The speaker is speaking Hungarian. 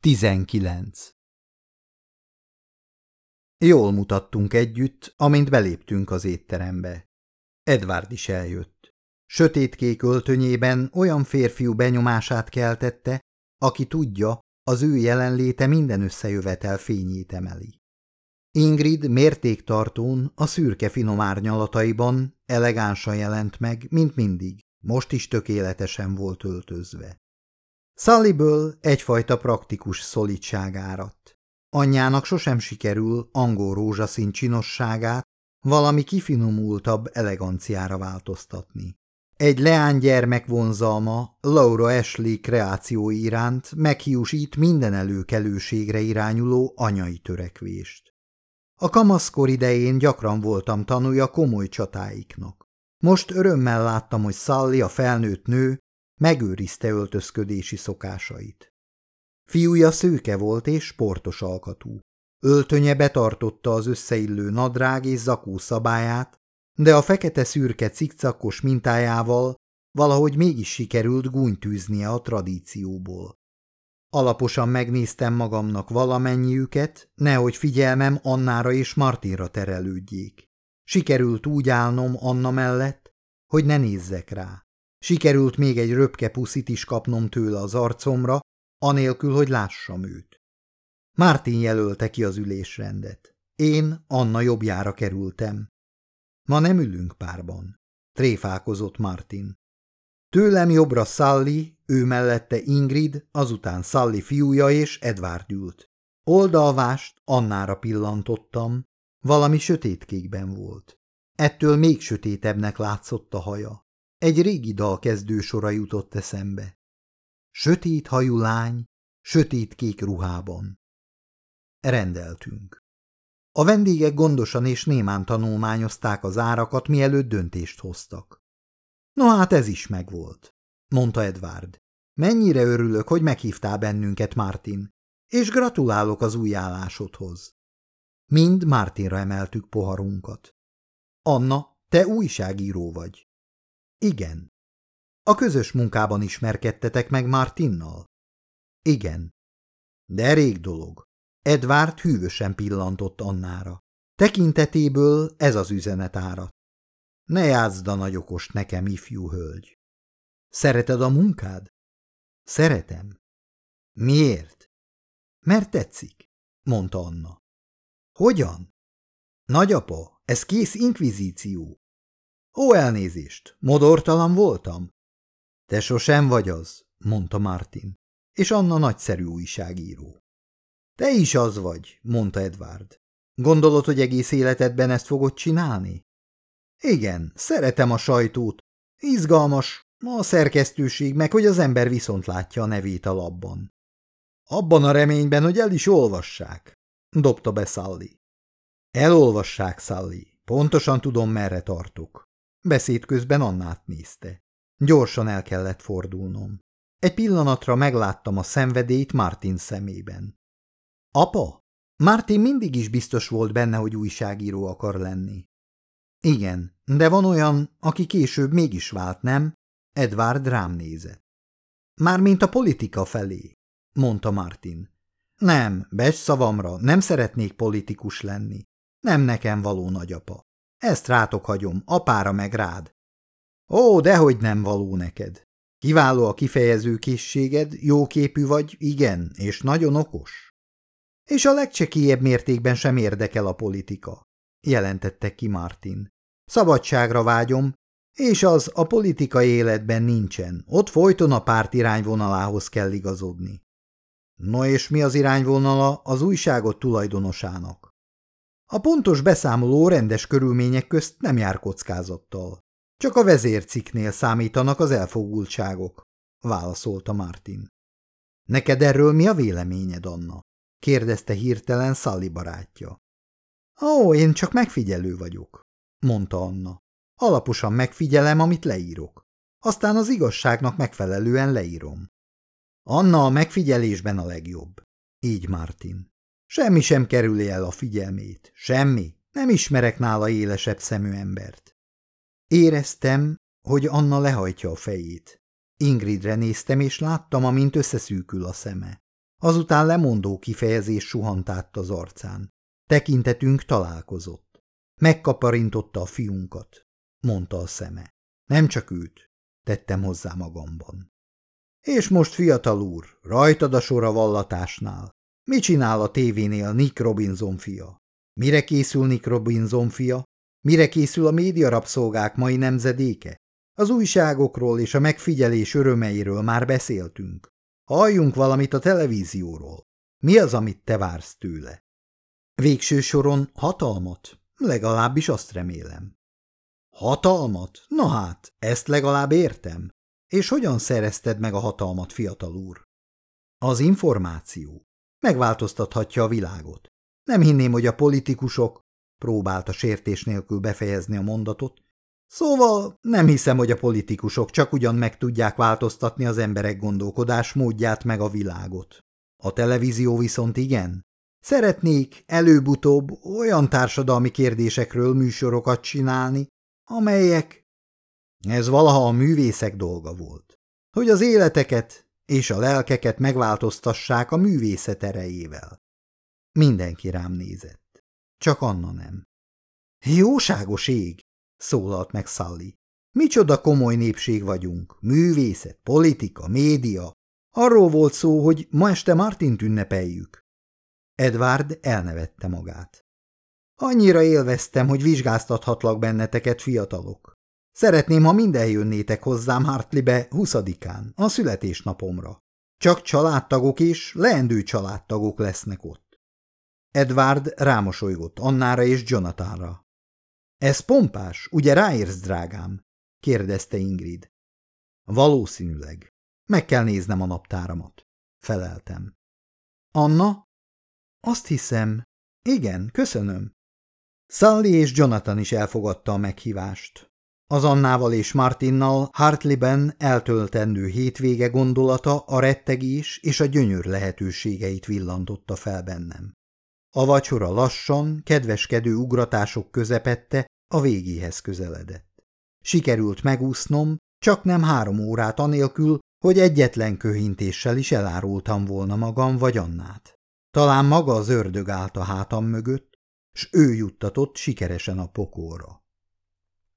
19. Jól mutattunk együtt, amint beléptünk az étterembe. Edvard is eljött. Sötétkék öltönyében olyan férfiú benyomását keltette, aki tudja, az ő jelenléte minden összejövetel fényét emeli. Ingrid mértéktartón a szürke finom árnyalataiban elegánsan jelent meg, mint mindig, most is tökéletesen volt öltözve. Sullyből egyfajta praktikus szolidság áradt. Anyjának sosem sikerül angol rózsaszín csinosságát valami kifinomultabb eleganciára változtatni. Egy leánygyermek vonzalma Laura Ashley kreációi iránt meghiúsít minden előkelőségre irányuló anyai törekvést. A kamaszkor idején gyakran voltam tanulja komoly csatáiknak. Most örömmel láttam, hogy Sally, a felnőtt nő, megőrizte öltözködési szokásait. Fiúja szőke volt és sportos alkatú. Öltönye betartotta az összeillő nadrág és zakó szabályát, de a fekete-szürke cikcakos mintájával valahogy mégis sikerült gúnytűznie a tradícióból. Alaposan megnéztem magamnak valamennyiüket, nehogy figyelmem Annára és Martinra terelődjék. Sikerült úgy állnom Anna mellett, hogy ne nézzek rá. Sikerült még egy röpke puszit is kapnom tőle az arcomra, anélkül, hogy lássam őt. Mártin jelölte ki az ülésrendet. Én Anna jobbjára kerültem. Ma nem ülünk párban, tréfálkozott Martin. Tőlem jobbra Sally, ő mellette Ingrid, azután Sally fiúja és Edward ült. Oldalvást Annára pillantottam, valami sötétkékben volt. Ettől még sötétebbnek látszott a haja. Egy régi dal kezdősora jutott eszembe. Sötét hajú lány, sötét-kék ruhában. Rendeltünk. A vendégek gondosan és némán tanulmányozták az árakat, mielőtt döntést hoztak. No hát ez is megvolt, mondta Edward. Mennyire örülök, hogy meghívtál bennünket, Martin, és gratulálok az új állásodhoz. Mind Martinra emeltük poharunkat. Anna, te újságíró vagy. Igen. A közös munkában ismerkedtetek meg Martinnal? Igen. De rég dolog. Edvard hűvösen pillantott Annára. Tekintetéből ez az üzenet árat. Ne játszd a nagyokost nekem, ifjú hölgy. Szereted a munkád? Szeretem. Miért? Mert tetszik, mondta Anna. Hogyan? Nagyapa, ez kész inkvizíció. Ó, elnézést, modortalan voltam? Te sosem vagy az, mondta Martin, és Anna nagyszerű újságíró. Te is az vagy, mondta Edward. Gondolod, hogy egész életedben ezt fogod csinálni? Igen, szeretem a sajtót. Izgalmas, a szerkesztőség meg, hogy az ember viszont látja a nevét a labban. Abban a reményben, hogy el is olvassák, dobta be Sally. Elolvassák, Sally. Pontosan tudom, merre tartok. Beszéd közben Annát nézte. Gyorsan el kellett fordulnom. Egy pillanatra megláttam a szenvedélyt Martin szemében. Apa? Martin mindig is biztos volt benne, hogy újságíró akar lenni. Igen, de van olyan, aki később mégis vált, nem? Edward rám nézett. Mármint a politika felé, mondta Martin. Nem, bes szavamra, nem szeretnék politikus lenni. Nem nekem való nagyapa. Ezt rátok hagyom, apára meg rád. Ó, dehogy nem való neked. Kiváló a kifejező készséged, jóképű vagy, igen, és nagyon okos. És a legcsekélyebb mértékben sem érdekel a politika, jelentette ki Martin. Szabadságra vágyom, és az a politikai életben nincsen, ott folyton a párt irányvonalához kell igazodni. No és mi az irányvonala az újságot tulajdonosának? A pontos beszámoló rendes körülmények közt nem jár kockázattal. Csak a vezérciknél számítanak az elfogultságok, válaszolta Martin. Neked erről mi a véleményed, Anna? kérdezte hirtelen Sally barátja. Ó, én csak megfigyelő vagyok, mondta Anna. Alaposan megfigyelem, amit leírok. Aztán az igazságnak megfelelően leírom. Anna a megfigyelésben a legjobb. Így Martin. Semmi sem kerüli el a figyelmét. Semmi. Nem ismerek nála élesebb szemű embert. Éreztem, hogy Anna lehajtja a fejét. Ingridre néztem, és láttam, amint összeszűkül a szeme. Azután lemondó kifejezés suhant át az arcán. Tekintetünk találkozott. Megkaparintotta a fiunkat, mondta a szeme. Nem csak őt, tettem hozzá magamban. És most, fiatal úr, rajtad a sor a vallatásnál. Mi csinál a tévénél Nick Robinson fia? Mire készül Nick Robinson fia? Mire készül a médiarabszolgák mai nemzedéke? Az újságokról és a megfigyelés örömeiről már beszéltünk. Halljunk valamit a televízióról. Mi az, amit te vársz tőle? Végső soron hatalmat? Legalábbis azt remélem. Hatalmat? Na hát, ezt legalább értem. És hogyan szerezted meg a hatalmat, fiatal úr? Az információ megváltoztathatja a világot. Nem hinném, hogy a politikusok, próbálta sértés nélkül befejezni a mondatot, szóval nem hiszem, hogy a politikusok csak ugyan meg tudják változtatni az emberek gondolkodás módját meg a világot. A televízió viszont igen. Szeretnék előbb-utóbb olyan társadalmi kérdésekről műsorokat csinálni, amelyek... Ez valaha a művészek dolga volt. Hogy az életeket és a lelkeket megváltoztassák a művészet erejével. Mindenki rám nézett. Csak Anna nem. Jóságos ég! szólalt meg Sally. Micsoda komoly népség vagyunk. Művészet, politika, média. Arról volt szó, hogy ma este Martint ünnepeljük. Edward elnevette magát. Annyira élveztem, hogy vizsgáztathatlak benneteket, fiatalok. Szeretném, ha minden jönnétek hozzám Hartleybe huszadikán, a születésnapomra. Csak családtagok és leendő családtagok lesznek ott. Edward rámosolygott Annára és Jonathanra. Ez pompás, ugye ráérsz, drágám? kérdezte Ingrid. Valószínűleg. Meg kell néznem a naptáramat. Feleltem. Anna? Azt hiszem. Igen, köszönöm. Sally és Jonathan is elfogadta a meghívást. Az Annával és Martinnal Hartleyben eltöltendő hétvége gondolata a rettegés és a gyönyör lehetőségeit villantotta fel bennem. A vacsora lassan, kedveskedő ugratások közepette a végéhez közeledett. Sikerült megúsznom, csak nem három órát anélkül, hogy egyetlen köhintéssel is elárultam volna magam vagy Annát. Talán maga az ördög állt a hátam mögött, s ő juttatott sikeresen a pokóra.